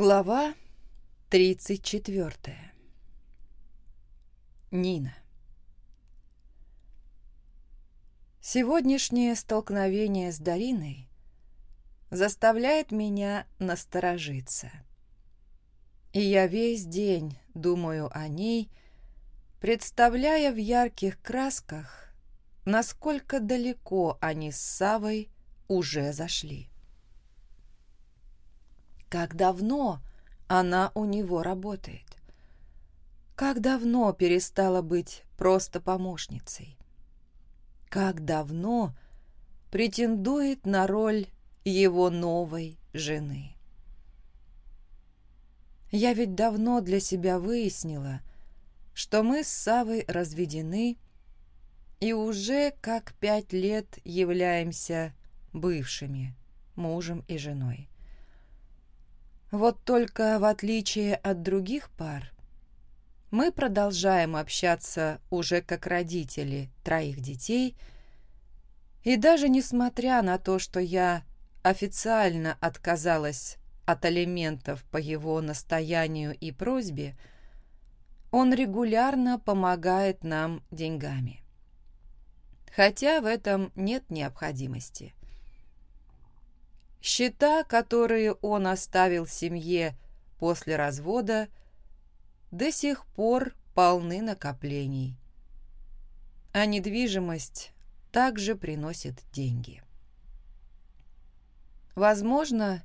Глава 34. Нина. Сегодняшнее столкновение с Дариной заставляет меня насторожиться. И я весь день думаю о ней, представляя в ярких красках, насколько далеко они с Савой уже зашли. Как давно она у него работает? Как давно перестала быть просто помощницей? Как давно претендует на роль его новой жены? Я ведь давно для себя выяснила, что мы с Савой разведены и уже как пять лет являемся бывшими мужем и женой. Вот только в отличие от других пар, мы продолжаем общаться уже как родители троих детей, и даже несмотря на то, что я официально отказалась от алиментов по его настоянию и просьбе, он регулярно помогает нам деньгами. Хотя в этом нет необходимости. Счета, которые он оставил семье после развода, до сих пор полны накоплений. А недвижимость также приносит деньги. Возможно,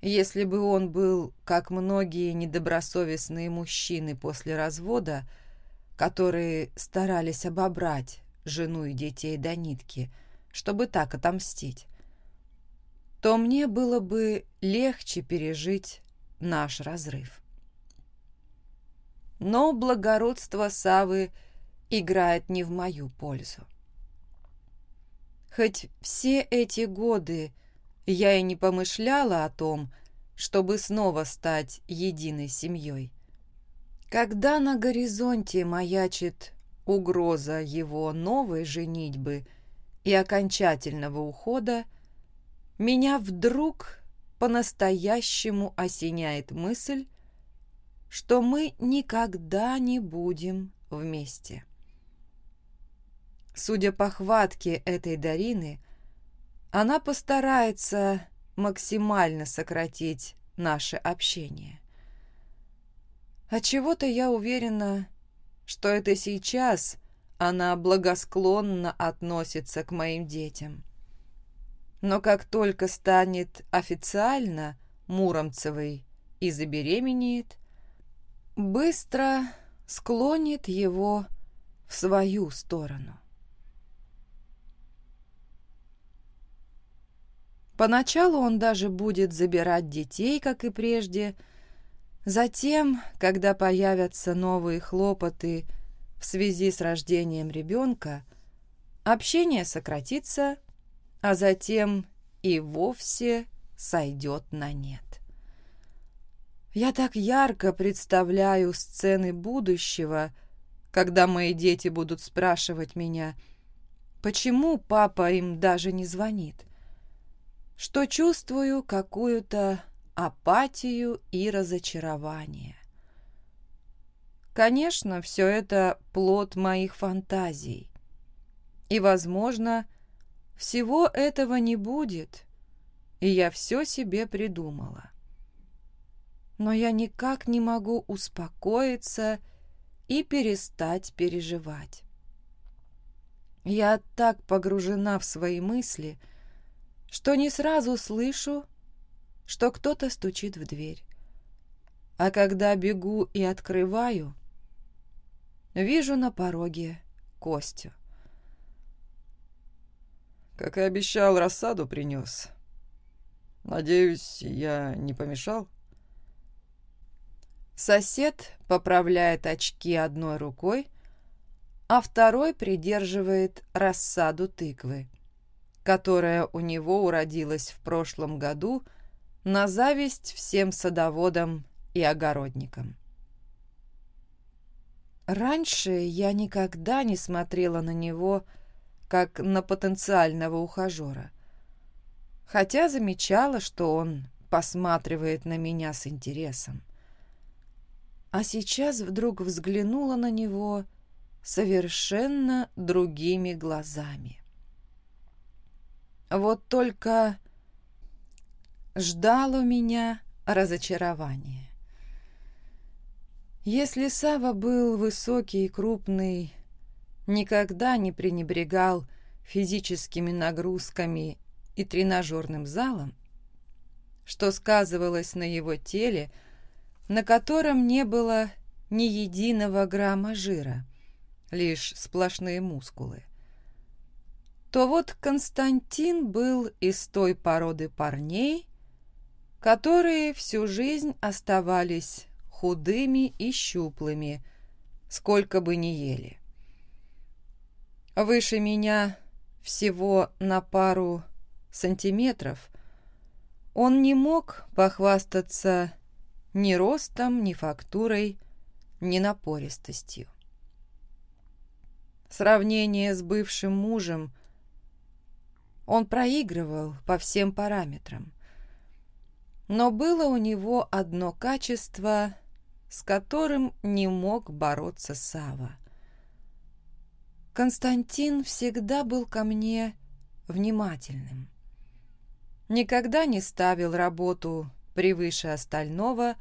если бы он был, как многие недобросовестные мужчины после развода, которые старались обобрать жену и детей до нитки, чтобы так отомстить, то мне было бы легче пережить наш разрыв. Но благородство Савы играет не в мою пользу. Хоть все эти годы я и не помышляла о том, чтобы снова стать единой семьей. Когда на горизонте маячит угроза его новой женитьбы и окончательного ухода, меня вдруг по-настоящему осеняет мысль, что мы никогда не будем вместе. Судя по хватке этой Дарины, она постарается максимально сократить наше общение. А чего-то я уверена, что это сейчас она благосклонно относится к моим детям. Но как только станет официально Муромцевой и забеременеет, быстро склонит его в свою сторону. Поначалу он даже будет забирать детей, как и прежде. Затем, когда появятся новые хлопоты в связи с рождением ребенка, общение сократится, а затем и вовсе сойдет на нет. Я так ярко представляю сцены будущего, когда мои дети будут спрашивать меня, почему папа им даже не звонит, что чувствую какую-то апатию и разочарование. Конечно, все это плод моих фантазий. И, возможно, всего этого не будет, и я все себе придумала. Но я никак не могу успокоиться и перестать переживать. Я так погружена в свои мысли, что не сразу слышу, что кто-то стучит в дверь. А когда бегу и открываю, вижу на пороге Костю. Как и обещал, рассаду принес. Надеюсь, я не помешал? Сосед поправляет очки одной рукой, а второй придерживает рассаду тыквы, которая у него уродилась в прошлом году на зависть всем садоводам и огородникам. Раньше я никогда не смотрела на него как на потенциального ухажера. Хотя замечала, что он посматривает на меня с интересом. А сейчас вдруг взглянула на него совершенно другими глазами. Вот только ждал у меня разочарование. Если Сава был высокий и крупный, никогда не пренебрегал физическими нагрузками и тренажерным залом, что сказывалось на его теле, на котором не было ни единого грамма жира, лишь сплошные мускулы, то вот Константин был из той породы парней, которые всю жизнь оставались худыми и щуплыми, сколько бы ни ели. Выше меня всего на пару сантиметров он не мог похвастаться ни ростом, ни фактурой, ни напористостью. Сравнение с бывшим мужем он проигрывал по всем параметрам. Но было у него одно качество, с которым не мог бороться Сава. Константин всегда был ко мне внимательным. Никогда не ставил работу превыше остального,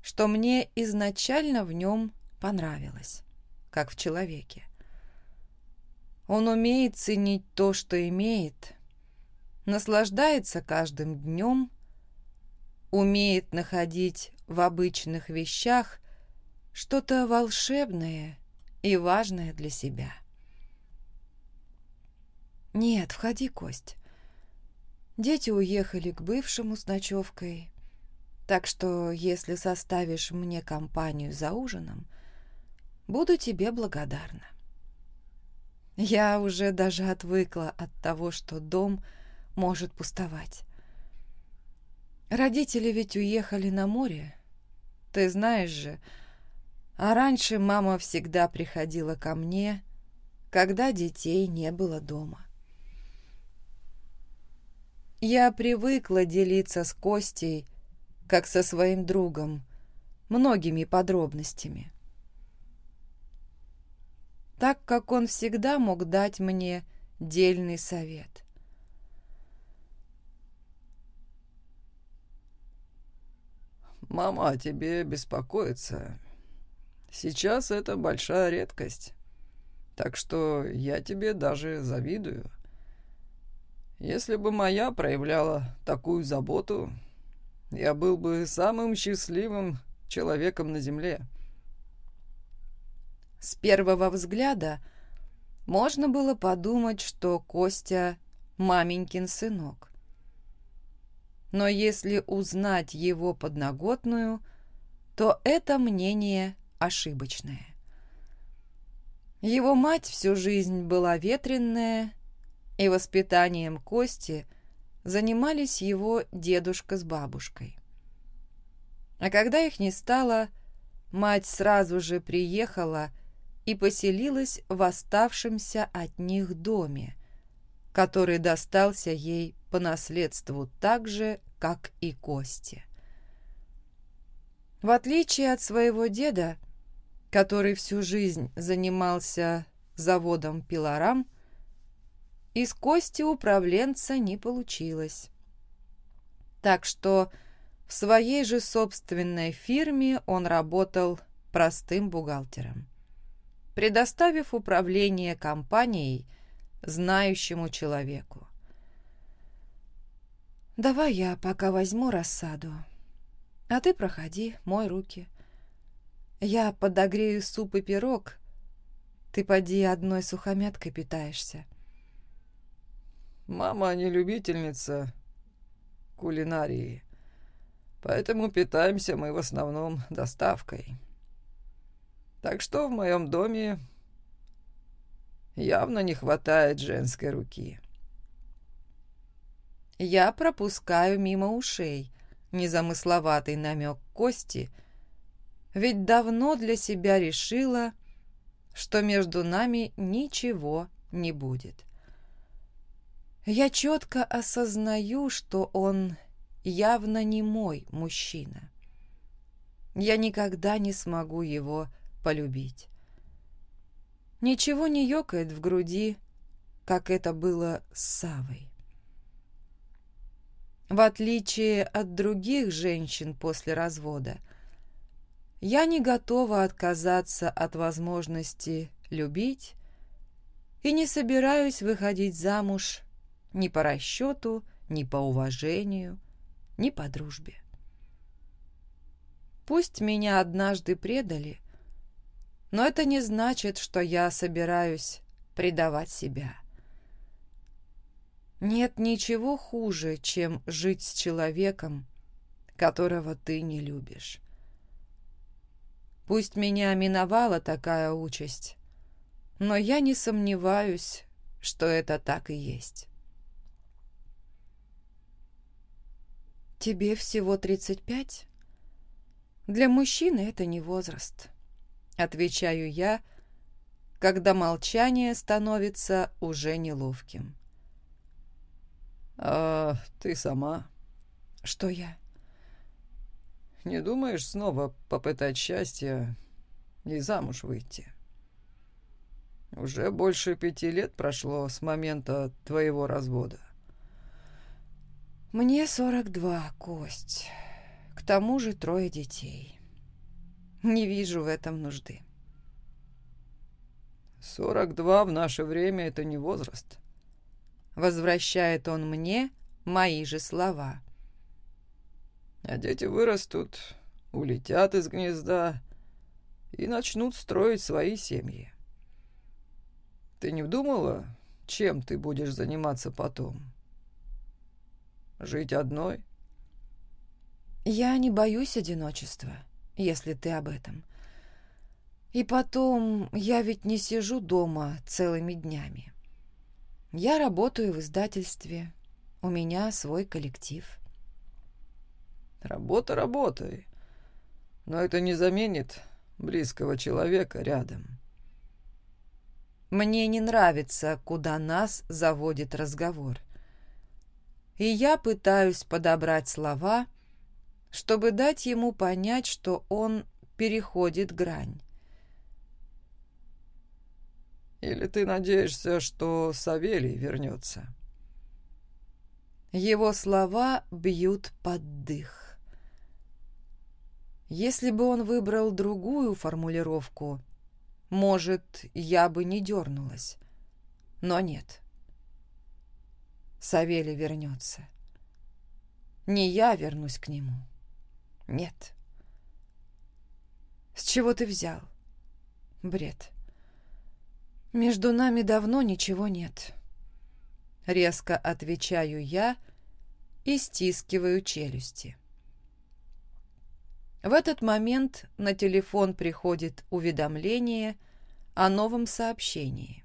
что мне изначально в нем понравилось, как в человеке. Он умеет ценить то, что имеет, наслаждается каждым днем, умеет находить в обычных вещах что-то волшебное и важное для себя. «Нет, входи, Кость. Дети уехали к бывшему с ночевкой, так что если составишь мне компанию за ужином, буду тебе благодарна». Я уже даже отвыкла от того, что дом может пустовать. Родители ведь уехали на море, ты знаешь же. А раньше мама всегда приходила ко мне, когда детей не было дома. Я привыкла делиться с Костей, как со своим другом, многими подробностями. Так как он всегда мог дать мне дельный совет. «Мама тебе беспокоится. Сейчас это большая редкость. Так что я тебе даже завидую. Если бы моя проявляла такую заботу, я был бы самым счастливым человеком на земле». С первого взгляда можно было подумать, что Костя – маменькин сынок. Но если узнать его подноготную, то это мнение ошибочное. Его мать всю жизнь была ветренная, и воспитанием Кости занимались его дедушка с бабушкой. А когда их не стало, мать сразу же приехала и поселилась в оставшемся от них доме, который достался ей по наследству так же, как и Кости. В отличие от своего деда, который всю жизнь занимался заводом пилорам, из Кости управленца не получилось. Так что в своей же собственной фирме он работал простым бухгалтером, предоставив управление компанией знающему человеку. «Давай я пока возьму рассаду, а ты проходи, мой руки. Я подогрею суп и пирог, ты поди одной сухомяткой питаешься». «Мама не любительница кулинарии, поэтому питаемся мы в основном доставкой. Так что в моем доме явно не хватает женской руки». Я пропускаю мимо ушей незамысловатый намек Кости, ведь давно для себя решила, что между нами ничего не будет. Я четко осознаю, что он явно не мой мужчина. Я никогда не смогу его полюбить. Ничего не ёкает в груди, как это было с Савой. В отличие от других женщин после развода, я не готова отказаться от возможности любить и не собираюсь выходить замуж ни по расчету, ни по уважению, ни по дружбе. Пусть меня однажды предали, но это не значит, что я собираюсь предавать себя. Нет ничего хуже, чем жить с человеком, которого ты не любишь. Пусть меня миновала такая участь, но я не сомневаюсь, что это так и есть. «Тебе всего 35? Для мужчины это не возраст», — отвечаю я, когда молчание становится уже неловким. «А ты сама?» «Что я?» «Не думаешь снова попытать счастье и замуж выйти?» «Уже больше пяти лет прошло с момента твоего развода. Мне 42, Кость. К тому же трое детей. Не вижу в этом нужды. 42 в наше время — это не возраст. Возвращает он мне мои же слова. А дети вырастут, улетят из гнезда и начнут строить свои семьи. Ты не вдумала, чем ты будешь заниматься потом? — Жить одной? Я не боюсь одиночества, если ты об этом. И потом, я ведь не сижу дома целыми днями. Я работаю в издательстве, у меня свой коллектив. Работа работай, но это не заменит близкого человека рядом. Мне не нравится, куда нас заводит разговор и я пытаюсь подобрать слова, чтобы дать ему понять, что он переходит грань. Или ты надеешься, что Савелий вернется? Его слова бьют под дых. Если бы он выбрал другую формулировку, может, я бы не дернулась. Но нет. Савелий вернется. Не я вернусь к нему. Нет. С чего ты взял? Бред. Между нами давно ничего нет. Резко отвечаю я и стискиваю челюсти. В этот момент на телефон приходит уведомление о новом сообщении.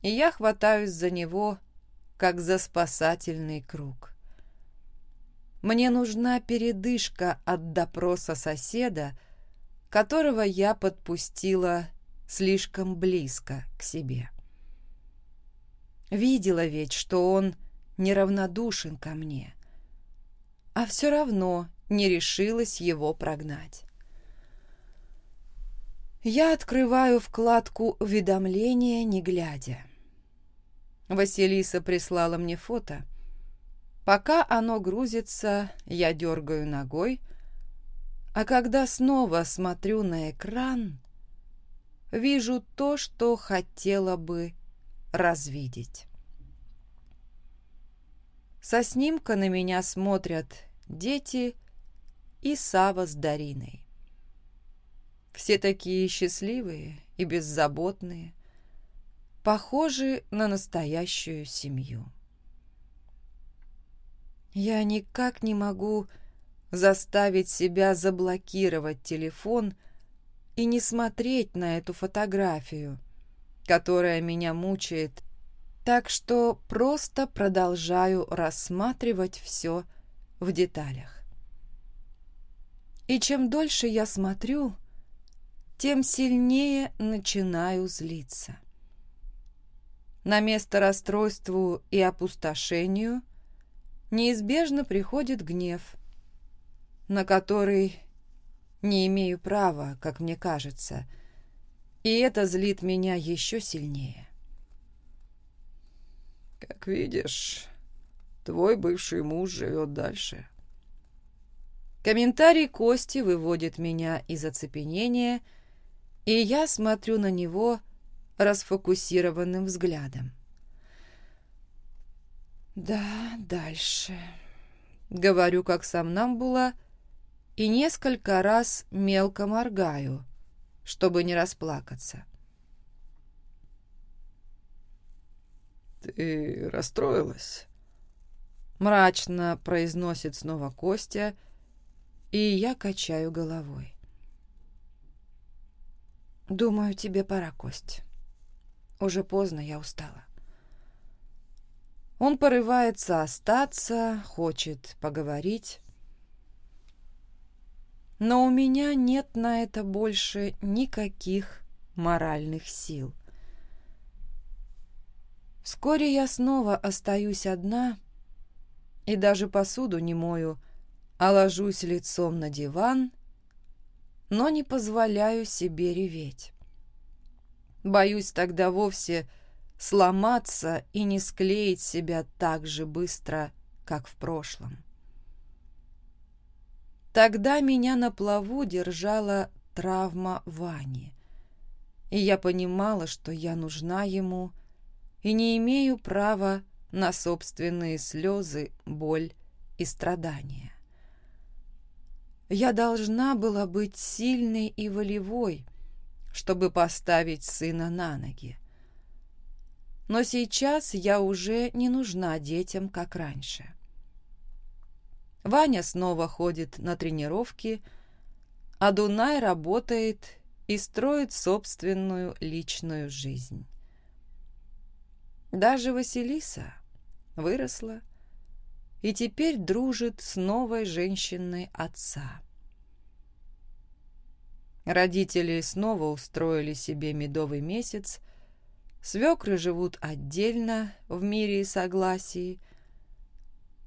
И я хватаюсь за него, как за спасательный круг. Мне нужна передышка от допроса соседа, которого я подпустила слишком близко к себе. Видела ведь, что он неравнодушен ко мне, а все равно не решилась его прогнать. Я открываю вкладку «Уведомления», не глядя. Василиса прислала мне фото. Пока оно грузится, я дергаю ногой, а когда снова смотрю на экран, вижу то, что хотела бы развидеть. Со снимка на меня смотрят дети и Сава с Дариной. Все такие счастливые и беззаботные похожи на настоящую семью. Я никак не могу заставить себя заблокировать телефон и не смотреть на эту фотографию, которая меня мучает, так что просто продолжаю рассматривать все в деталях. И чем дольше я смотрю, тем сильнее начинаю злиться. На место расстройству и опустошению неизбежно приходит гнев, на который не имею права, как мне кажется, и это злит меня еще сильнее. «Как видишь, твой бывший муж живет дальше». Комментарий Кости выводит меня из оцепенения, и я смотрю на него расфокусированным взглядом. «Да, дальше», — говорю, как сам нам была, и несколько раз мелко моргаю, чтобы не расплакаться. «Ты расстроилась?» Мрачно произносит снова Костя, и я качаю головой. «Думаю, тебе пора, Кость. Уже поздно, я устала». Он порывается остаться, хочет поговорить. Но у меня нет на это больше никаких моральных сил. Вскоре я снова остаюсь одна и даже посуду не мою, а ложусь лицом на диван, но не позволяю себе реветь. Боюсь тогда вовсе сломаться и не склеить себя так же быстро, как в прошлом. Тогда меня на плаву держала травма Вани, и я понимала, что я нужна ему и не имею права на собственные слезы, боль и страдания. Я должна была быть сильной и волевой, чтобы поставить сына на ноги. Но сейчас я уже не нужна детям, как раньше. Ваня снова ходит на тренировки, а Дунай работает и строит собственную личную жизнь. Даже Василиса выросла и теперь дружит с новой женщиной отца. Родители снова устроили себе медовый месяц – Свекры живут отдельно, в мире и согласии,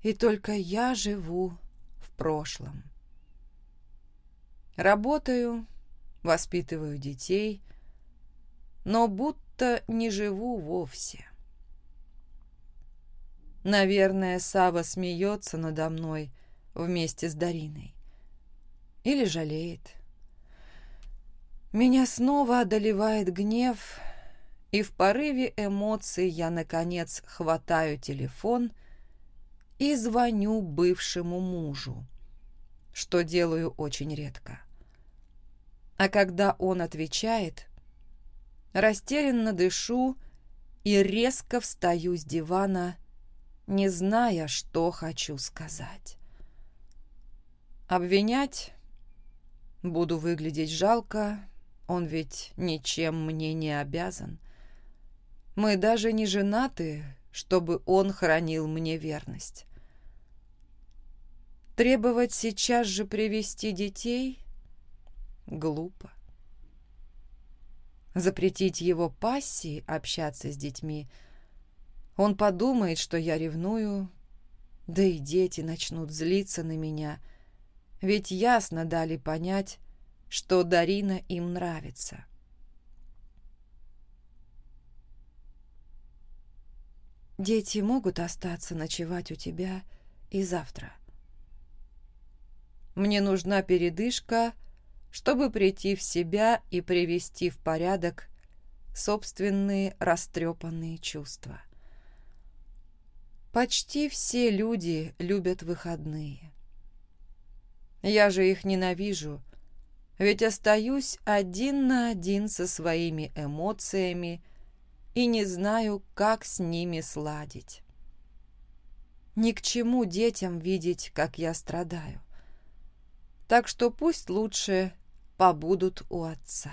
и только я живу в прошлом. Работаю, воспитываю детей, но будто не живу вовсе. Наверное, Сава смеется надо мной вместе с Дариной. Или жалеет. Меня снова одолевает гнев и в порыве эмоций я, наконец, хватаю телефон и звоню бывшему мужу, что делаю очень редко. А когда он отвечает, растерянно дышу и резко встаю с дивана, не зная, что хочу сказать. Обвинять буду выглядеть жалко, он ведь ничем мне не обязан. Мы даже не женаты, чтобы он хранил мне верность. Требовать сейчас же привести детей — глупо. Запретить его пассии общаться с детьми — он подумает, что я ревную, да и дети начнут злиться на меня, ведь ясно дали понять, что Дарина им нравится. Дети могут остаться ночевать у тебя и завтра. Мне нужна передышка, чтобы прийти в себя и привести в порядок собственные растрепанные чувства. Почти все люди любят выходные. Я же их ненавижу, ведь остаюсь один на один со своими эмоциями, и не знаю, как с ними сладить. Ни к чему детям видеть, как я страдаю. Так что пусть лучше побудут у отца.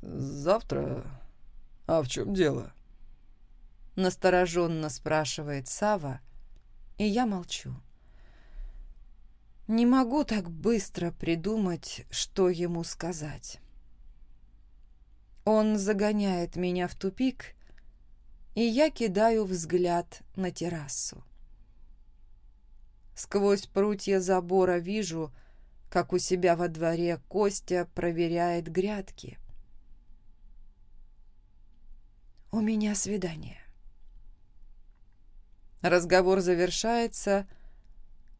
«Завтра? А в чем дело?» Настороженно спрашивает Сава, и я молчу. Не могу так быстро придумать, что ему сказать. Он загоняет меня в тупик, и я кидаю взгляд на террасу. Сквозь прутья забора вижу, как у себя во дворе Костя проверяет грядки. «У меня свидание». Разговор завершается,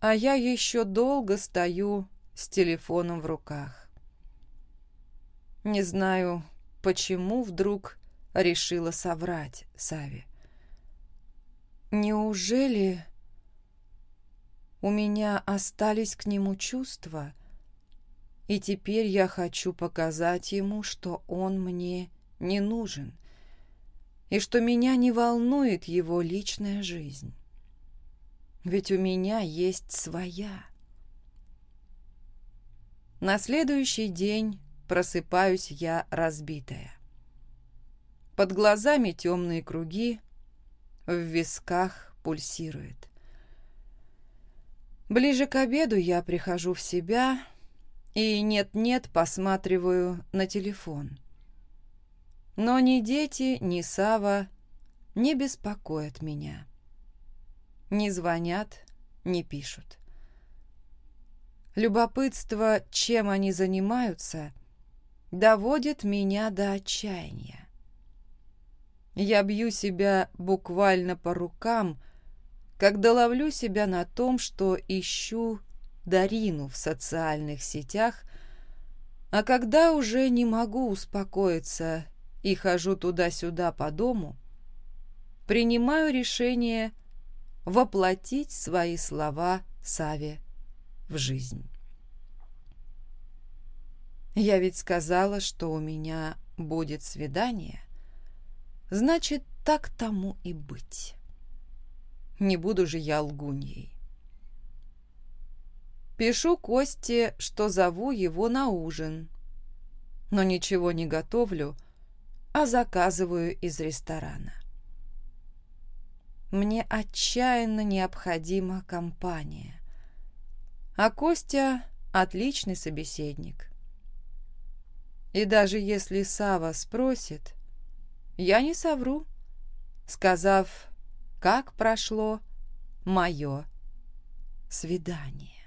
а я еще долго стою с телефоном в руках. Не знаю, почему вдруг решила соврать Саве. Неужели у меня остались к нему чувства, и теперь я хочу показать ему, что он мне не нужен, и что меня не волнует его личная жизнь? Ведь у меня есть своя. На следующий день просыпаюсь я разбитая. Под глазами темные круги, в висках пульсирует. Ближе к обеду я прихожу в себя и нет-нет посматриваю на телефон. Но ни дети, ни Сава не беспокоят меня. Не звонят, не пишут. Любопытство, чем они занимаются, доводит меня до отчаяния. Я бью себя буквально по рукам, когда ловлю себя на том, что ищу Дарину в социальных сетях, а когда уже не могу успокоиться и хожу туда-сюда по дому, принимаю решение воплотить свои слова Саве в жизнь. Я ведь сказала, что у меня будет свидание. Значит, так тому и быть. Не буду же я лгуньей. Пишу Косте, что зову его на ужин. Но ничего не готовлю, а заказываю из ресторана. Мне отчаянно необходима компания. А Костя — отличный собеседник. И даже если Сава спросит, я не совру, сказав, как прошло мое свидание.